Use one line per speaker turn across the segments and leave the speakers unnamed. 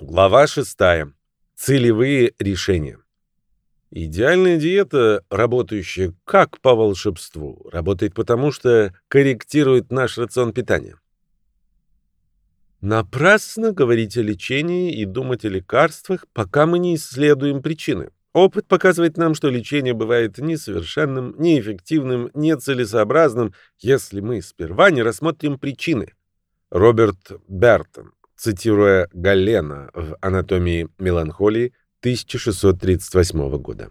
Глава 6. Целевые решения. Идеальная диета, работающая как по волшебству, работает потому, что корректирует наш рацион питания. Напрасно говорить о лечении и думать о лекарствах, пока мы не исследуем причины. Опыт показывает нам, что лечение бывает несовершенным, неэффективным, нецелесообразным, если мы сперва не рассмотрим причины. Роберт Бертон цитируя Галлена в «Анатомии меланхолии» 1638 года.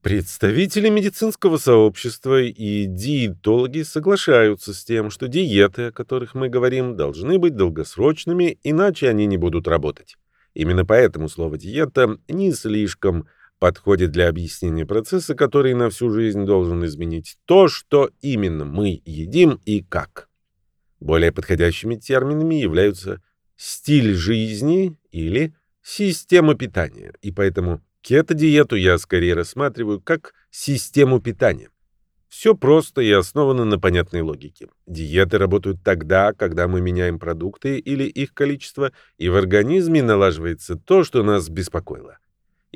Представители медицинского сообщества и диетологи соглашаются с тем, что диеты, о которых мы говорим, должны быть долгосрочными, иначе они не будут работать. Именно поэтому слово «диета» не слишком подходит для объяснения процесса, который на всю жизнь должен изменить то, что именно мы едим и как. Более подходящими терминами являются стиль жизни или система питания, и поэтому кето-диету я скорее рассматриваю как систему питания. Все просто и основано на понятной логике. Диеты работают тогда, когда мы меняем продукты или их количество, и в организме налаживается то, что нас беспокоило.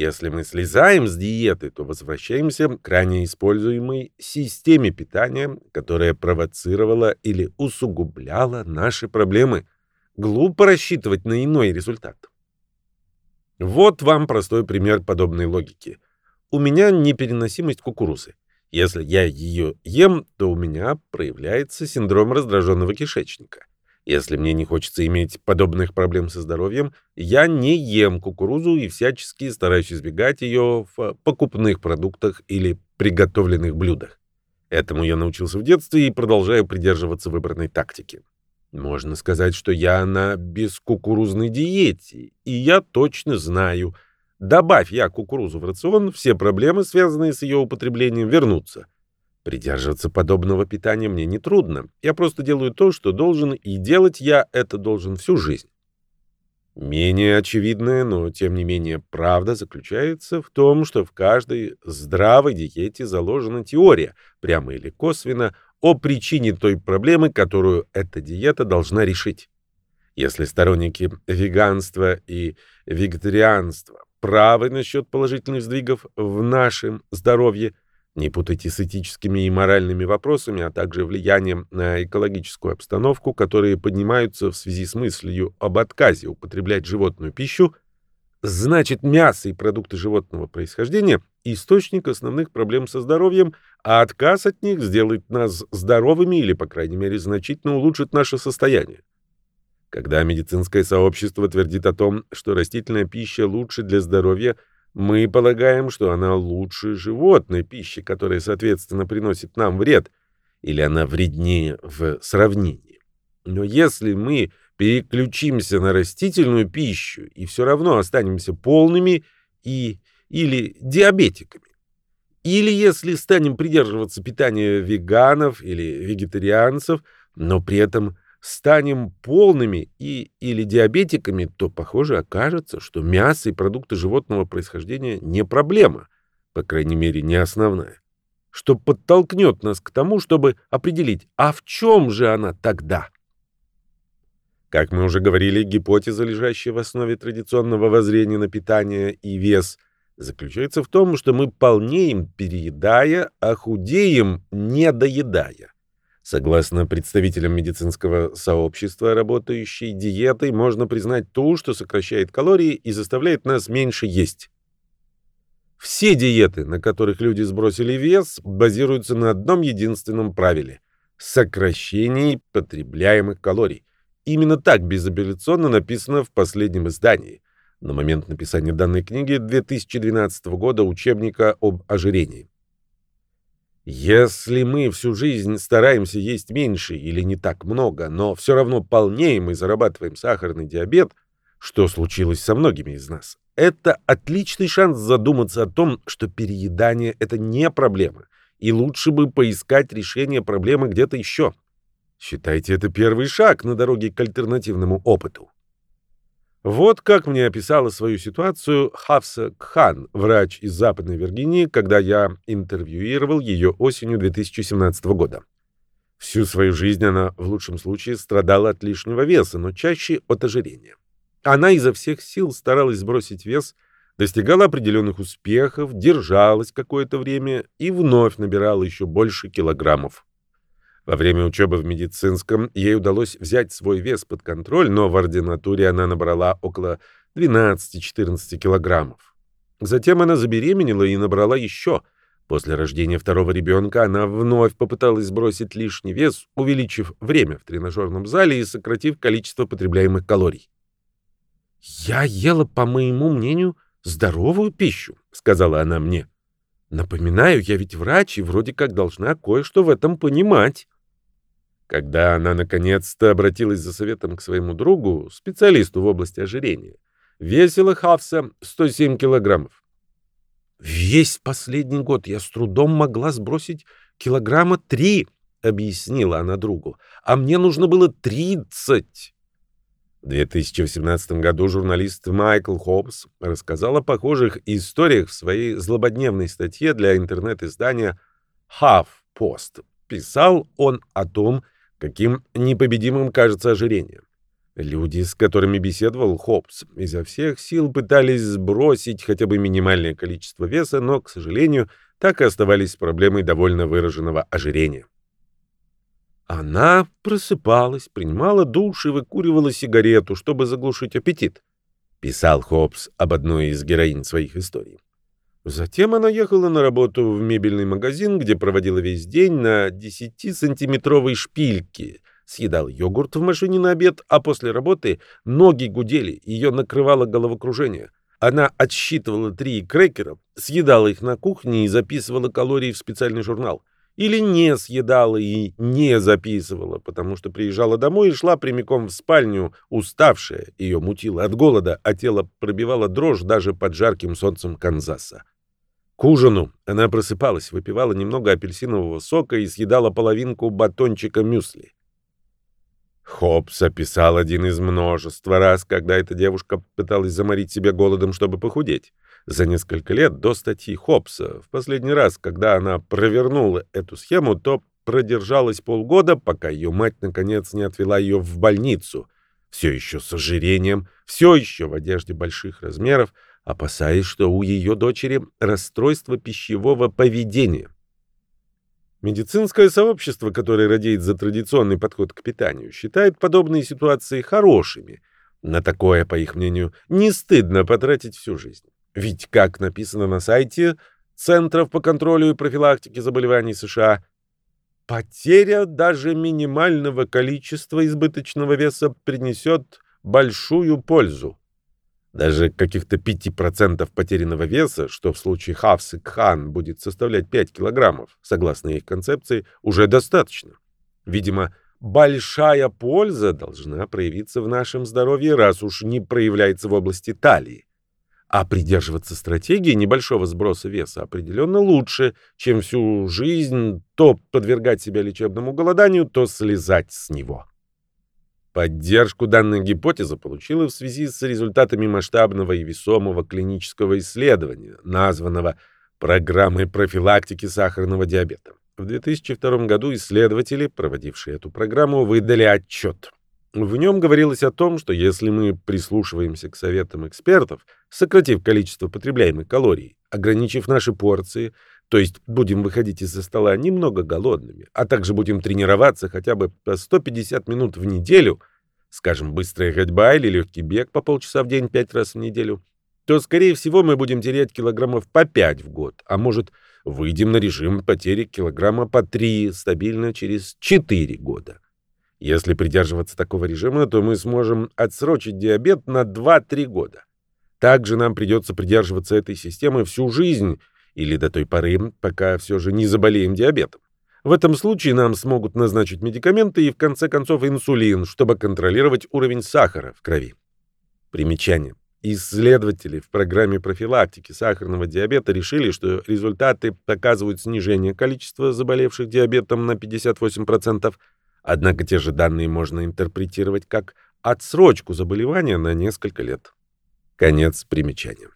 Если мы слезаем с диеты, то возвращаемся к ранее используемой системе питания, которая провоцировала или усугубляла наши проблемы. Глупо рассчитывать на иной результат. Вот вам простой пример подобной логики. У меня непереносимость кукурузы. Если я ее ем, то у меня проявляется синдром раздраженного кишечника. Если мне не хочется иметь подобных проблем со здоровьем, я не ем кукурузу и всячески стараюсь избегать ее в покупных продуктах или приготовленных блюдах. Этому я научился в детстве и продолжаю придерживаться выбранной тактики. Можно сказать, что я на бескукурузной диете, и я точно знаю, добавь я кукурузу в рацион, все проблемы, связанные с ее употреблением, вернутся. Придерживаться подобного питания мне не трудно. Я просто делаю то, что должен, и делать я это должен всю жизнь. Менее очевидная, но тем не менее правда заключается в том, что в каждой здравой диете заложена теория, прямо или косвенно, о причине той проблемы, которую эта диета должна решить. Если сторонники веганства и вегетарианства правы насчет положительных сдвигов в нашем здоровье – не путайте с этическими и моральными вопросами, а также влиянием на экологическую обстановку, которые поднимаются в связи с мыслью об отказе употреблять животную пищу, значит мясо и продукты животного происхождения – источник основных проблем со здоровьем, а отказ от них сделает нас здоровыми или, по крайней мере, значительно улучшит наше состояние. Когда медицинское сообщество твердит о том, что растительная пища лучше для здоровья – мы полагаем, что она лучше животной пищи, которая, соответственно, приносит нам вред, или она вреднее в сравнении. Но если мы переключимся на растительную пищу и все равно останемся полными и или диабетиками, или если станем придерживаться питания веганов или вегетарианцев, но при этом станем полными и или диабетиками, то, похоже, окажется, что мясо и продукты животного происхождения не проблема, по крайней мере, не основная, что подтолкнет нас к тому, чтобы определить, а в чем же она тогда? Как мы уже говорили, гипотеза, лежащая в основе традиционного воззрения на питание и вес, заключается в том, что мы полнеем, переедая, а худеем, недоедая. Согласно представителям медицинского сообщества, работающей диетой можно признать ту, что сокращает калории и заставляет нас меньше есть. Все диеты, на которых люди сбросили вес, базируются на одном единственном правиле – сокращении потребляемых калорий. Именно так безапелляционно написано в последнем издании. На момент написания данной книги 2012 года учебника об ожирении. Если мы всю жизнь стараемся есть меньше или не так много, но все равно полнеем и зарабатываем сахарный диабет, что случилось со многими из нас, это отличный шанс задуматься о том, что переедание – это не проблема, и лучше бы поискать решение проблемы где-то еще. Считайте это первый шаг на дороге к альтернативному опыту. Вот как мне описала свою ситуацию Хавса Кхан, врач из Западной Виргинии, когда я интервьюировал ее осенью 2017 года. Всю свою жизнь она в лучшем случае страдала от лишнего веса, но чаще от ожирения. Она изо всех сил старалась сбросить вес, достигала определенных успехов, держалась какое-то время и вновь набирала еще больше килограммов. Во время учебы в медицинском ей удалось взять свой вес под контроль, но в ординатуре она набрала около 12-14 килограммов. Затем она забеременела и набрала еще. После рождения второго ребенка она вновь попыталась сбросить лишний вес, увеличив время в тренажерном зале и сократив количество потребляемых калорий. «Я ела, по моему мнению, здоровую пищу», — сказала она мне. «Напоминаю, я ведь врач и вроде как должна кое-что в этом понимать». Когда она наконец-то обратилась за советом к своему другу, специалисту в области ожирения, весила Хавса 107 килограммов. «Весь последний год я с трудом могла сбросить килограмма три», — объяснила она другу, «а мне нужно было тридцать». В 2018 году журналист Майкл Хоббс рассказал о похожих историях в своей злободневной статье для интернет-издания Half Post. Писал он о том, каким непобедимым кажется ожирение. Люди, с которыми беседовал Хоббс, изо всех сил пытались сбросить хотя бы минимальное количество веса, но, к сожалению, так и оставались с проблемой довольно выраженного ожирения. Она просыпалась, принимала душ и выкуривала сигарету, чтобы заглушить аппетит, писал Хоббс об одной из героинь своих историй. Затем она ехала на работу в мебельный магазин, где проводила весь день на 10-сантиметровой шпильке, съедала йогурт в машине на обед, а после работы ноги гудели, ее накрывало головокружение. Она отсчитывала три крекера, съедала их на кухне и записывала калории в специальный журнал. Или не съедала и не записывала, потому что приезжала домой и шла прямиком в спальню, уставшая, ее мутило от голода, а тело пробивало дрожь даже под жарким солнцем Канзаса. К ужину она просыпалась, выпивала немного апельсинового сока и съедала половинку батончика мюсли. Хопс описал один из множества раз, когда эта девушка пыталась заморить себя голодом, чтобы похудеть. За несколько лет до статьи Хопса, в последний раз, когда она провернула эту схему, то продержалась полгода, пока ее мать наконец не отвела ее в больницу. Все еще с ожирением, все еще в одежде больших размеров, опасаясь, что у ее дочери расстройство пищевого поведения. Медицинское сообщество, которое радеет за традиционный подход к питанию, считает подобные ситуации хорошими. На такое, по их мнению, не стыдно потратить всю жизнь. Ведь, как написано на сайте Центров по контролю и профилактике заболеваний США, потеря даже минимального количества избыточного веса принесет большую пользу. Даже каких-то 5% потерянного веса, что в случае Хавсы Кхан будет составлять 5 килограммов, согласно их концепции, уже достаточно. Видимо, большая польза должна проявиться в нашем здоровье, раз уж не проявляется в области талии. А придерживаться стратегии небольшого сброса веса определенно лучше, чем всю жизнь то подвергать себя лечебному голоданию, то слезать с него. Поддержку данной гипотезы получила в связи с результатами масштабного и весомого клинического исследования, названного «Программой профилактики сахарного диабета». В 2002 году исследователи, проводившие эту программу, выдали отчет. В нем говорилось о том, что если мы прислушиваемся к советам экспертов, сократив количество потребляемых калорий, ограничив наши порции, то есть будем выходить из-за стола немного голодными, а также будем тренироваться хотя бы по 150 минут в неделю, скажем, быстрая ходьба или легкий бег по полчаса в день пять раз в неделю, то, скорее всего, мы будем терять килограммов по 5 в год, а может, выйдем на режим потери килограмма по 3 стабильно через 4 года. Если придерживаться такого режима, то мы сможем отсрочить диабет на 2-3 года. Также нам придется придерживаться этой системы всю жизнь, или до той поры, пока все же не заболеем диабетом. В этом случае нам смогут назначить медикаменты и в конце концов инсулин, чтобы контролировать уровень сахара в крови. Примечание. Исследователи в программе профилактики сахарного диабета решили, что результаты показывают снижение количества заболевших диабетом на 58%, однако те же данные можно интерпретировать как отсрочку заболевания на несколько лет. Конец примечания.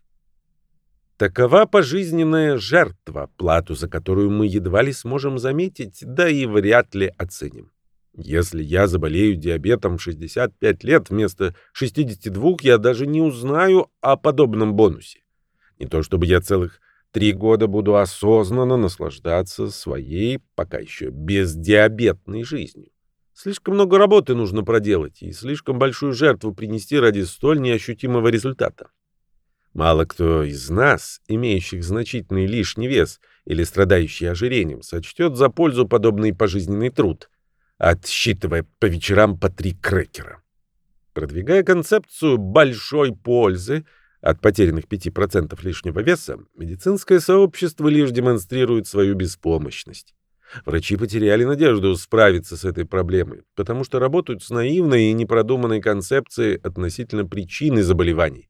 Такова пожизненная жертва, плату за которую мы едва ли сможем заметить, да и вряд ли оценим. Если я заболею диабетом в 65 лет вместо 62, я даже не узнаю о подобном бонусе. Не то чтобы я целых три года буду осознанно наслаждаться своей, пока еще бездиабетной жизнью. Слишком много работы нужно проделать и слишком большую жертву принести ради столь неощутимого результата. Мало кто из нас, имеющих значительный лишний вес или страдающий ожирением, сочтет за пользу подобный пожизненный труд, отсчитывая по вечерам по три крекера. Продвигая концепцию большой пользы от потерянных 5% лишнего веса, медицинское сообщество лишь демонстрирует свою беспомощность. Врачи потеряли надежду справиться с этой проблемой, потому что работают с наивной и непродуманной концепцией относительно причины заболеваний.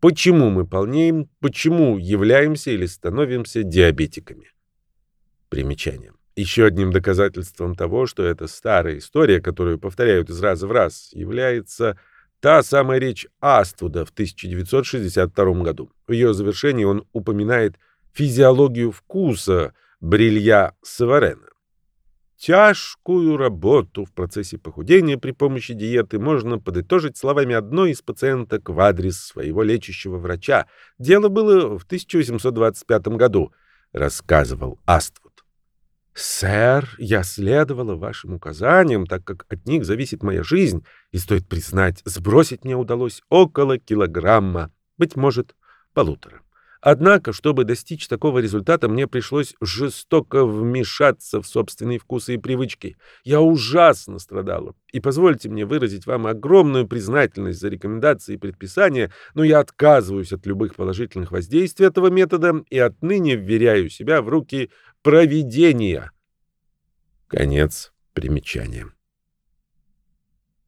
Почему мы полнеем, почему являемся или становимся диабетиками. Примечание. Еще одним доказательством того, что это старая история, которую повторяют из раза в раз, является та самая речь Аствуда в 1962 году. В ее завершении он упоминает физиологию вкуса – Брилья Саварена. Тяжкую работу в процессе похудения при помощи диеты можно подытожить словами одной из пациенток в адрес своего лечащего врача. Дело было в 1825 году, рассказывал Аствуд. «Сэр, я следовала вашим указаниям, так как от них зависит моя жизнь, и, стоит признать, сбросить мне удалось около килограмма, быть может, полутора. Однако, чтобы достичь такого результата, мне пришлось жестоко вмешаться в собственные вкусы и привычки. Я ужасно страдала. И позвольте мне выразить вам огромную признательность за рекомендации и предписания, но я отказываюсь от любых положительных воздействий этого метода и отныне вверяю себя в руки провидения. Конец примечания.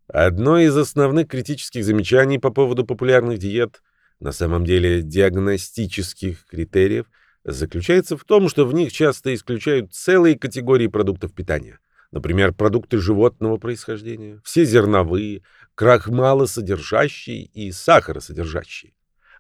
Одно из основных критических замечаний по поводу популярных диет – на самом деле диагностических критериев заключается в том, что в них часто исключают целые категории продуктов питания. Например, продукты животного происхождения, все зерновые, крахмалосодержащие и сахаросодержащие.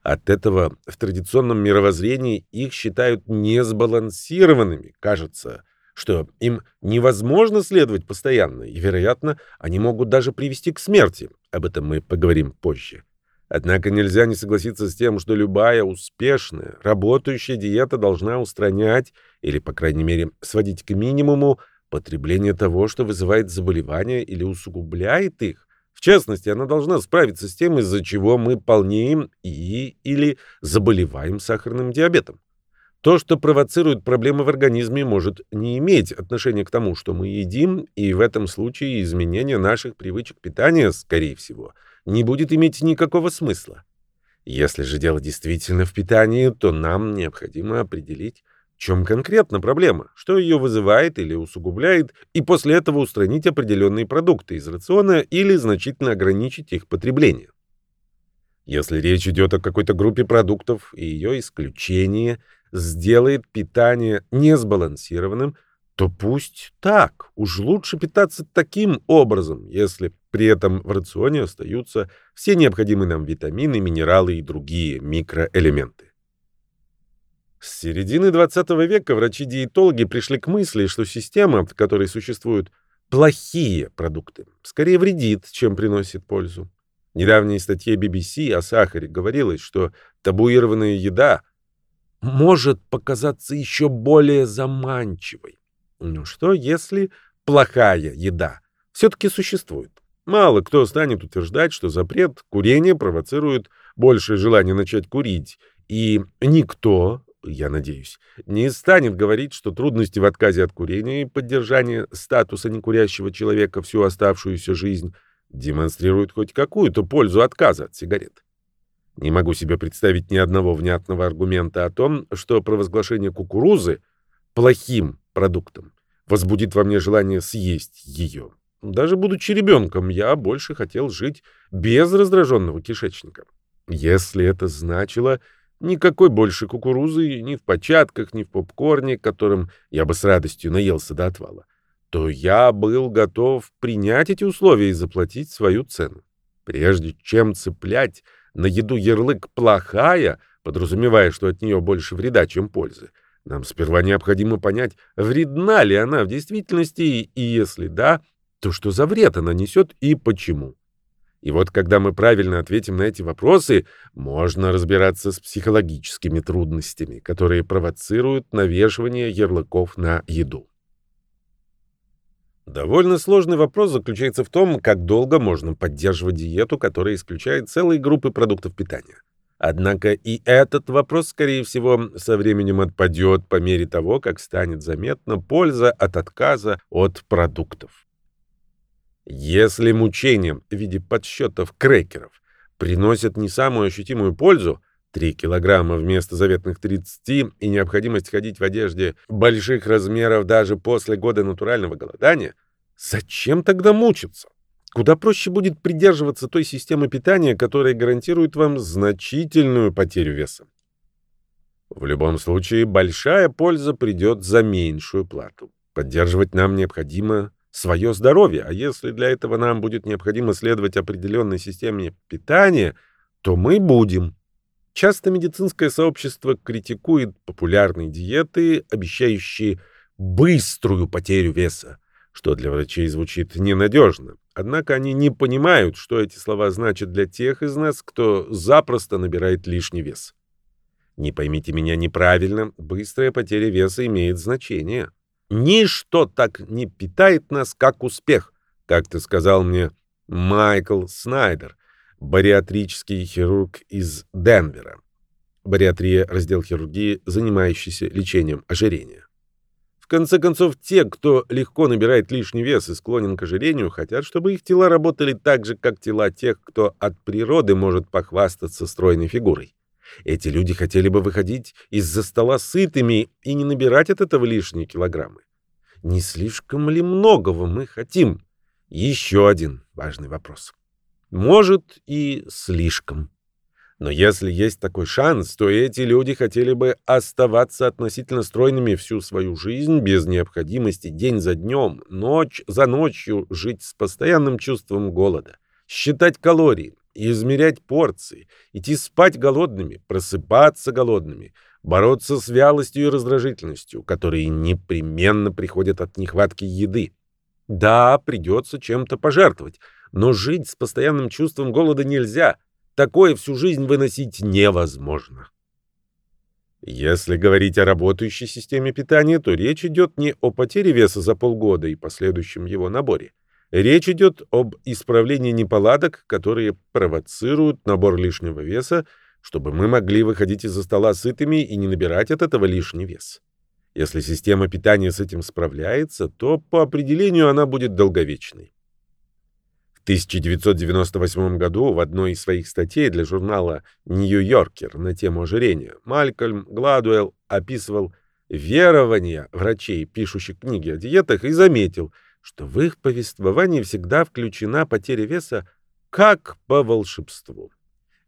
От этого в традиционном мировоззрении их считают несбалансированными. Кажется, что им невозможно следовать постоянно, и, вероятно, они могут даже привести к смерти. Об этом мы поговорим позже. Однако нельзя не согласиться с тем, что любая успешная, работающая диета должна устранять или, по крайней мере, сводить к минимуму потребление того, что вызывает заболевания или усугубляет их. В частности, она должна справиться с тем, из-за чего мы полнеем и или заболеваем сахарным диабетом. То, что провоцирует проблемы в организме, может не иметь отношения к тому, что мы едим, и в этом случае изменение наших привычек питания, скорее всего – не будет иметь никакого смысла. Если же дело действительно в питании, то нам необходимо определить, в чем конкретно проблема, что ее вызывает или усугубляет, и после этого устранить определенные продукты из рациона или значительно ограничить их потребление. Если речь идет о какой-то группе продуктов, и ее исключение сделает питание несбалансированным – то пусть так. Уж лучше питаться таким образом, если при этом в рационе остаются все необходимые нам витамины, минералы и другие микроэлементы. С середины 20 века врачи-диетологи пришли к мысли, что система, в которой существуют плохие продукты, скорее вредит, чем приносит пользу. В недавней статье BBC о сахаре говорилось, что табуированная еда может показаться еще более заманчивой. Ну что, если плохая еда все-таки существует? Мало кто станет утверждать, что запрет курения провоцирует большее желание начать курить, и никто, я надеюсь, не станет говорить, что трудности в отказе от курения и поддержания статуса некурящего человека всю оставшуюся жизнь демонстрируют хоть какую-то пользу отказа от сигарет. Не могу себе представить ни одного внятного аргумента о том, что провозглашение кукурузы плохим продуктом, возбудит во мне желание съесть ее. Даже будучи ребенком, я больше хотел жить без раздраженного кишечника. Если это значило никакой больше кукурузы ни в початках, ни в попкорне, которым я бы с радостью наелся до отвала, то я был готов принять эти условия и заплатить свою цену. Прежде чем цеплять на еду ярлык «плохая», подразумевая, что от нее больше вреда, чем пользы, нам сперва необходимо понять, вредна ли она в действительности, и если да, то что за вред она несет и почему. И вот когда мы правильно ответим на эти вопросы, можно разбираться с психологическими трудностями, которые провоцируют навешивание ярлыков на еду. Довольно сложный вопрос заключается в том, как долго можно поддерживать диету, которая исключает целые группы продуктов питания. Однако и этот вопрос, скорее всего, со временем отпадет по мере того, как станет заметна польза от отказа от продуктов. Если мучением в виде подсчетов крекеров приносят не самую ощутимую пользу, 3 килограмма вместо заветных 30 и необходимость ходить в одежде больших размеров даже после года натурального голодания, зачем тогда мучиться? Куда проще будет придерживаться той системы питания, которая гарантирует вам значительную потерю веса. В любом случае, большая польза придет за меньшую плату. Поддерживать нам необходимо свое здоровье, а если для этого нам будет необходимо следовать определенной системе питания, то мы будем. Часто медицинское сообщество критикует популярные диеты, обещающие быструю потерю веса, что для врачей звучит ненадежно. Однако они не понимают, что эти слова значат для тех из нас, кто запросто набирает лишний вес. Не поймите меня неправильно, быстрая потеря веса имеет значение. Ничто так не питает нас, как успех, как ты сказал мне Майкл Снайдер, бариатрический хирург из Денвера. Бариатрия – раздел хирургии, занимающийся лечением ожирения. Конце концов, те, кто легко набирает лишний вес и склонен к ожирению, хотят, чтобы их тела работали так же, как тела тех, кто от природы может похвастаться стройной фигурой. Эти люди хотели бы выходить из-за стола сытыми и не набирать от этого лишние килограммы. Не слишком ли многого мы хотим? Еще один важный вопрос. Может, и слишком. Но если есть такой шанс, то эти люди хотели бы оставаться относительно стройными всю свою жизнь без необходимости день за днем, ночь за ночью жить с постоянным чувством голода, считать калории, измерять порции, идти спать голодными, просыпаться голодными, бороться с вялостью и раздражительностью, которые непременно приходят от нехватки еды. Да, придется чем-то пожертвовать, но жить с постоянным чувством голода нельзя. Такое всю жизнь выносить невозможно. Если говорить о работающей системе питания, то речь идет не о потере веса за полгода и последующем его наборе. Речь идет об исправлении неполадок, которые провоцируют набор лишнего веса, чтобы мы могли выходить из-за стола сытыми и не набирать от этого лишний вес. Если система питания с этим справляется, то по определению она будет долговечной. В 1998 году в одной из своих статей для журнала «Нью-Йоркер» на тему ожирения Малькольм Гладуэлл описывал верования врачей, пишущих книги о диетах, и заметил – что в их повествовании всегда включена потеря веса как по волшебству.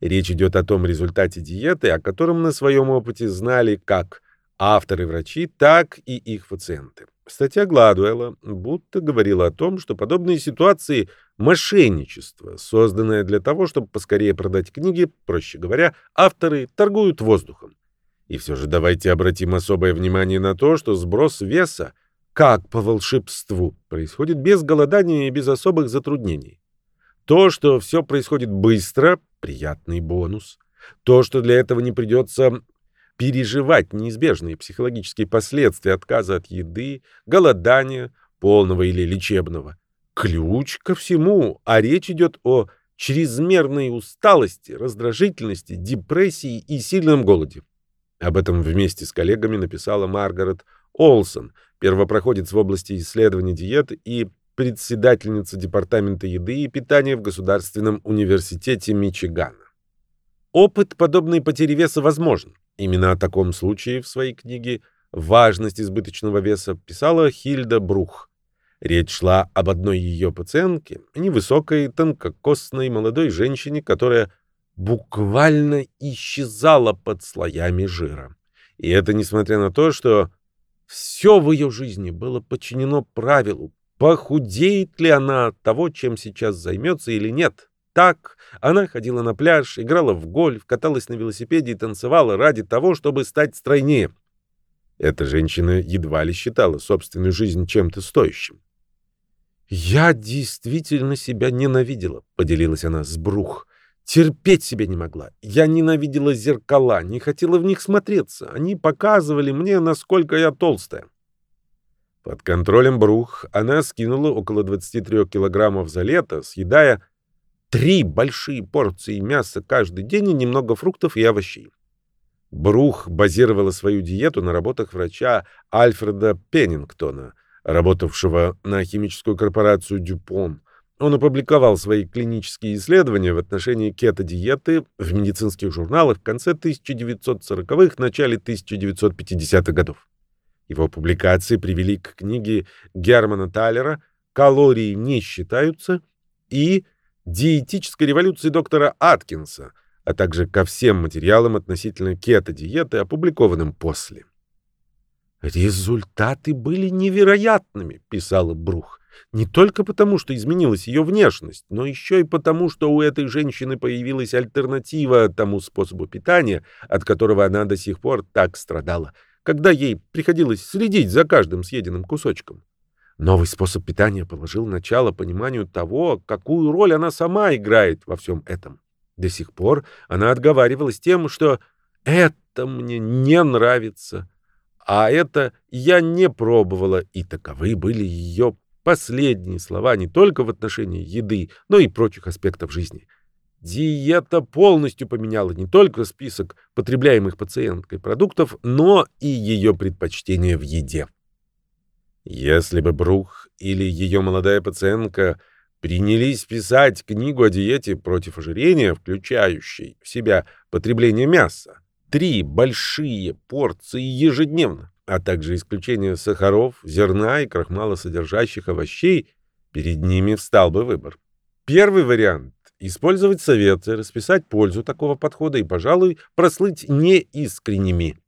Речь идет о том результате диеты, о котором на своем опыте знали как авторы-врачи, так и их пациенты. Статья Гладуэлла будто говорила о том, что подобные ситуации – мошенничество, созданное для того, чтобы поскорее продать книги, проще говоря, авторы торгуют воздухом. И все же давайте обратим особое внимание на то, что сброс веса как по волшебству, происходит без голодания и без особых затруднений. То, что все происходит быстро – приятный бонус. То, что для этого не придется переживать неизбежные психологические последствия отказа от еды, голодания, полного или лечебного. Ключ ко всему, а речь идет о чрезмерной усталости, раздражительности, депрессии и сильном голоде. Об этом вместе с коллегами написала Маргарет Олсон, первопроходец в области исследований диет и председательница Департамента еды и питания в Государственном университете Мичигана. Опыт подобной потери веса возможен. Именно о таком случае в своей книге «Важность избыточного веса» писала Хильда Брух. Речь шла об одной ее пациентке, невысокой, тонкокосной молодой женщине, которая буквально исчезала под слоями жира. И это несмотря на то, что все в ее жизни было подчинено правилу, похудеет ли она от того, чем сейчас займется или нет. Так, она ходила на пляж, играла в гольф, каталась на велосипеде и танцевала ради того, чтобы стать стройнее. Эта женщина едва ли считала собственную жизнь чем-то стоящим. «Я действительно себя ненавидела», — поделилась она с Брух. «Терпеть себя не могла. Я ненавидела зеркала, не хотела в них смотреться. Они показывали мне, насколько я толстая». Под контролем Брух она скинула около 23 килограммов за лето, съедая три большие порции мяса каждый день и немного фруктов и овощей. Брух базировала свою диету на работах врача Альфреда Пеннингтона, работавшего на химическую корпорацию «Дюпон». Он опубликовал свои клинические исследования в отношении кето-диеты в медицинских журналах в конце 1940-х, начале 1950-х годов. Его публикации привели к книге Германа Талера «Калории не считаются» и «Диетической революции доктора Аткинса», а также ко всем материалам относительно кето-диеты, опубликованным после. «Результаты были невероятными», — писала Брух. «Не только потому, что изменилась ее внешность, но еще и потому, что у этой женщины появилась альтернатива тому способу питания, от которого она до сих пор так страдала, когда ей приходилось следить за каждым съеденным кусочком. Новый способ питания положил начало пониманию того, какую роль она сама играет во всем этом. До сих пор она отговаривалась тем, что «это мне не нравится», а это «я не пробовала», и таковы были ее последние слова не только в отношении еды, но и прочих аспектов жизни. Диета полностью поменяла не только список потребляемых пациенткой продуктов, но и ее предпочтения в еде. Если бы Брух или ее молодая пациентка принялись писать книгу о диете против ожирения, включающей в себя потребление мяса, три большие порции ежедневно, а также исключение сахаров, зерна и крахмалосодержащих овощей, перед ними встал бы выбор. Первый вариант — использовать советы, расписать пользу такого подхода и, пожалуй, прослыть неискренними.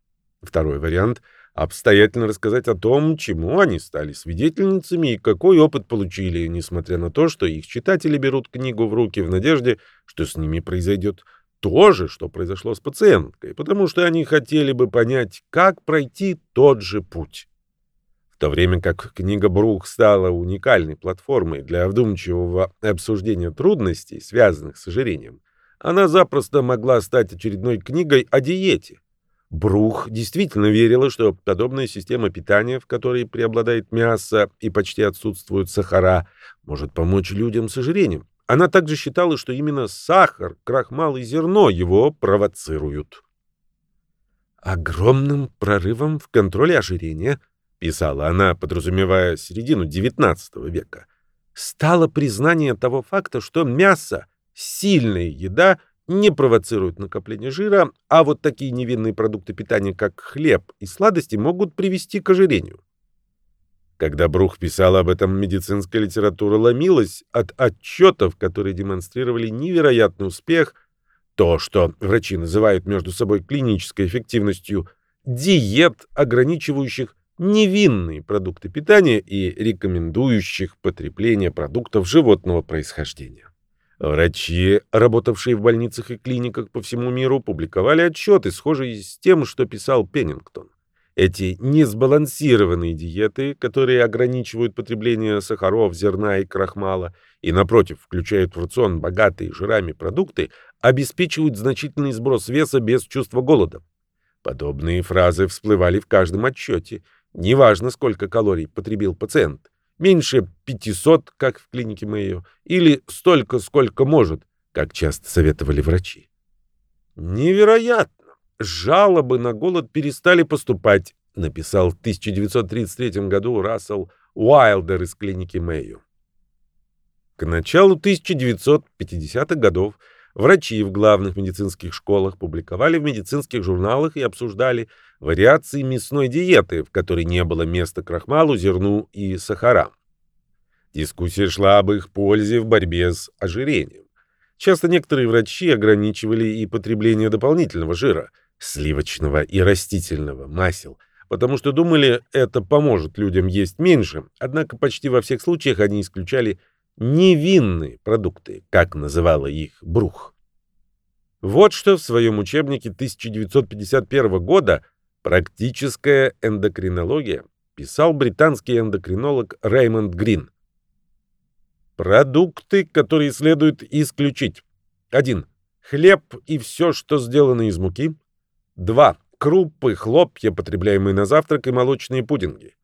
Второй вариант — обстоятельно рассказать о том, чему они стали свидетельницами и какой опыт получили, несмотря на то, что их читатели берут книгу в руки в надежде, что с ними произойдет то же, что произошло с пациенткой, потому что они хотели бы понять, как пройти тот же путь. В то время как книга Брух стала уникальной платформой для вдумчивого обсуждения трудностей, связанных с ожирением, она запросто могла стать очередной книгой о диете, Брух действительно верила, что подобная система питания, в которой преобладает мясо и почти отсутствуют сахара, может помочь людям с ожирением. Она также считала, что именно сахар, крахмал и зерно его провоцируют. «Огромным прорывом в контроле ожирения», — писала она, подразумевая середину XIX века, стало признание того факта, что мясо — сильная еда — не провоцируют накопление жира, а вот такие невинные продукты питания, как хлеб и сладости, могут привести к ожирению. Когда Брух писал об этом, медицинская литература ломилась от отчетов, которые демонстрировали невероятный успех, то, что врачи называют между собой клинической эффективностью, диет, ограничивающих невинные продукты питания и рекомендующих потребление продуктов животного происхождения. Врачи, работавшие в больницах и клиниках по всему миру, публиковали отчеты, схожие с тем, что писал Пеннингтон. Эти несбалансированные диеты, которые ограничивают потребление сахаров, зерна и крахмала, и, напротив, включают в рацион богатые жирами продукты, обеспечивают значительный сброс веса без чувства голода. Подобные фразы всплывали в каждом отчете. Неважно, сколько калорий потребил пациент меньше 500, как в клинике Мэйо, или столько, сколько может, как часто советовали врачи. Невероятно! Жалобы на голод перестали поступать, написал в 1933 году Рассел Уайлдер из клиники Мэйо. К началу 1950-х годов врачи в главных медицинских школах публиковали в медицинских журналах и обсуждали вариации мясной диеты, в которой не было места крахмалу, зерну и сахарам. Дискуссия шла об их пользе в борьбе с ожирением. Часто некоторые врачи ограничивали и потребление дополнительного жира, сливочного и растительного масел, потому что думали, это поможет людям есть меньше, однако почти во всех случаях они исключали невинные продукты, как называла их Брух. Вот что в своем учебнике 1951 года «Практическая эндокринология» писал британский эндокринолог Реймонд Грин. Продукты, которые следует исключить. 1. Хлеб и все, что сделано из муки. 2. Крупы, хлопья, потребляемые на завтрак, и молочные пудинги.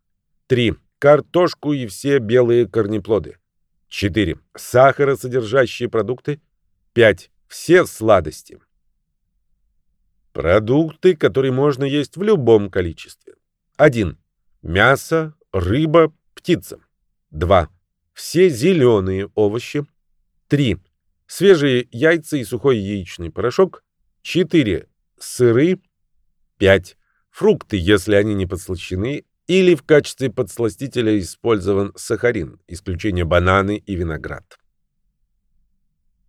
3. Картошку и все белые корнеплоды. 4. Сахаросодержащие продукты. 5. Все сладости. Продукты, которые можно есть в любом количестве. 1. Мясо, рыба, птица. 2. Все зеленые овощи. 3. Свежие яйца и сухой яичный порошок. 4. Сыры. 5. Фрукты, если они не подслащены, или в качестве подсластителя использован сахарин, исключение бананы и виноград.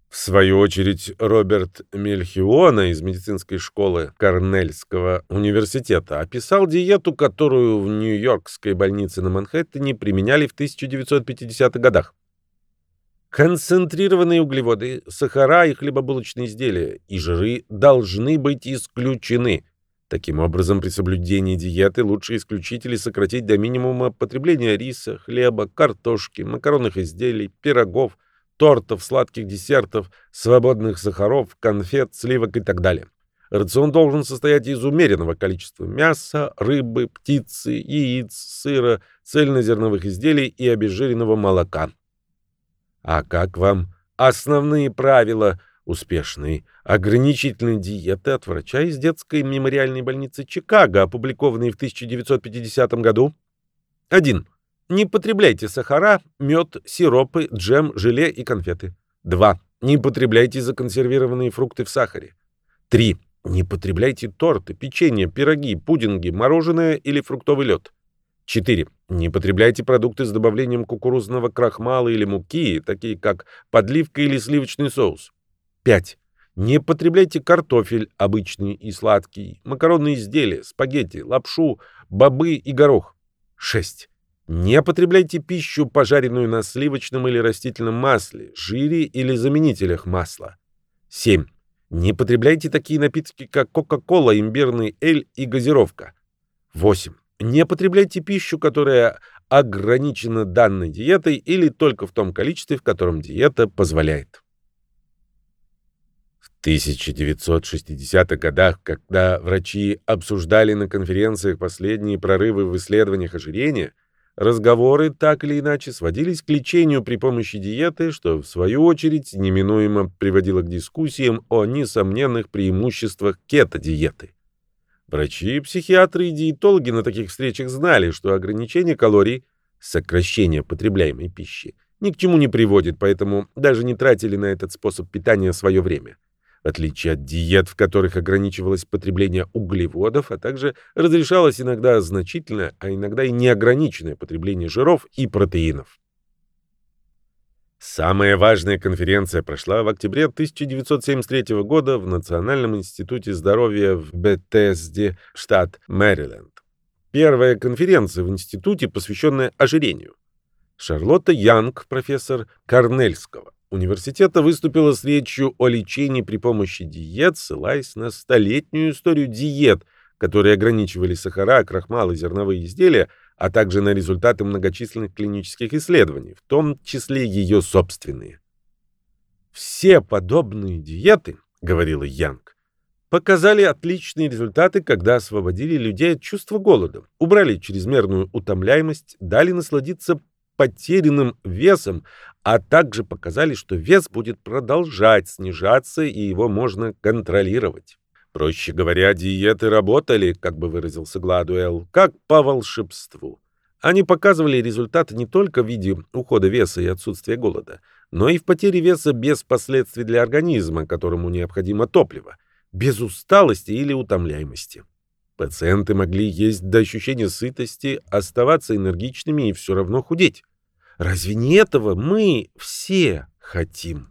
В свою очередь, Роберт Мельхиона из медицинской школы Корнельского университета описал диету, которую в Нью-Йоркской больнице на Манхэттене применяли в 1950-х годах. Концентрированные углеводы, сахара и хлебобулочные изделия и жиры должны быть исключены. Таким образом, при соблюдении диеты лучше исключить или сократить до минимума потребление риса, хлеба, картошки, макаронных изделий, пирогов – тортов, сладких десертов, свободных сахаров, конфет, сливок и так далее. Рацион должен состоять из умеренного количества мяса, рыбы, птицы, яиц, сыра, цельнозерновых изделий и обезжиренного молока. А как вам основные правила успешной ограничительной диеты от врача из детской мемориальной больницы Чикаго, опубликованные в 1950 году? 1. Не потребляйте сахара, мед, сиропы, джем, желе и конфеты. 2. Не потребляйте законсервированные фрукты в сахаре. 3. Не потребляйте торты, печенье, пироги, пудинги, мороженое или фруктовый лед. 4. Не потребляйте продукты с добавлением кукурузного крахмала или муки, такие как подливка или сливочный соус. 5. Не потребляйте картофель, обычный и сладкий, макаронные изделия, спагетти, лапшу, бобы и горох. 6. Не потребляйте пищу, пожаренную на сливочном или растительном масле, жире или заменителях масла. 7. Не потребляйте такие напитки, как Кока-Кола, имбирный эль и газировка. 8. Не потребляйте пищу, которая ограничена данной диетой или только в том количестве, в котором диета позволяет. В 1960-х годах, когда врачи обсуждали на конференциях последние прорывы в исследованиях ожирения, Разговоры так или иначе сводились к лечению при помощи диеты, что в свою очередь неминуемо приводило к дискуссиям о несомненных преимуществах кето-диеты. Врачи, психиатры и диетологи на таких встречах знали, что ограничение калорий, сокращение потребляемой пищи, ни к чему не приводит, поэтому даже не тратили на этот способ питания свое время отличие от диет, в которых ограничивалось потребление углеводов, а также разрешалось иногда значительное, а иногда и неограниченное потребление жиров и протеинов. Самая важная конференция прошла в октябре 1973 года в Национальном институте здоровья в Беттесде, штат Мэриленд. Первая конференция в институте, посвященная ожирению. Шарлотта Янг, профессор Корнельского, университета выступила с речью о лечении при помощи диет, ссылаясь на столетнюю историю диет, которые ограничивали сахара, крахмал и зерновые изделия, а также на результаты многочисленных клинических исследований, в том числе ее собственные. «Все подобные диеты, — говорила Янг, — показали отличные результаты, когда освободили людей от чувства голода, убрали чрезмерную утомляемость, дали насладиться потерянным весом, а также показали, что вес будет продолжать снижаться и его можно контролировать. Проще говоря, диеты работали, как бы выразился Гладуэлл, как по волшебству. Они показывали результаты не только в виде ухода веса и отсутствия голода, но и в потере веса без последствий для организма, которому необходимо топливо, без усталости или утомляемости. Пациенты могли есть до ощущения сытости, оставаться энергичными и все равно худеть. Разве не этого мы все хотим?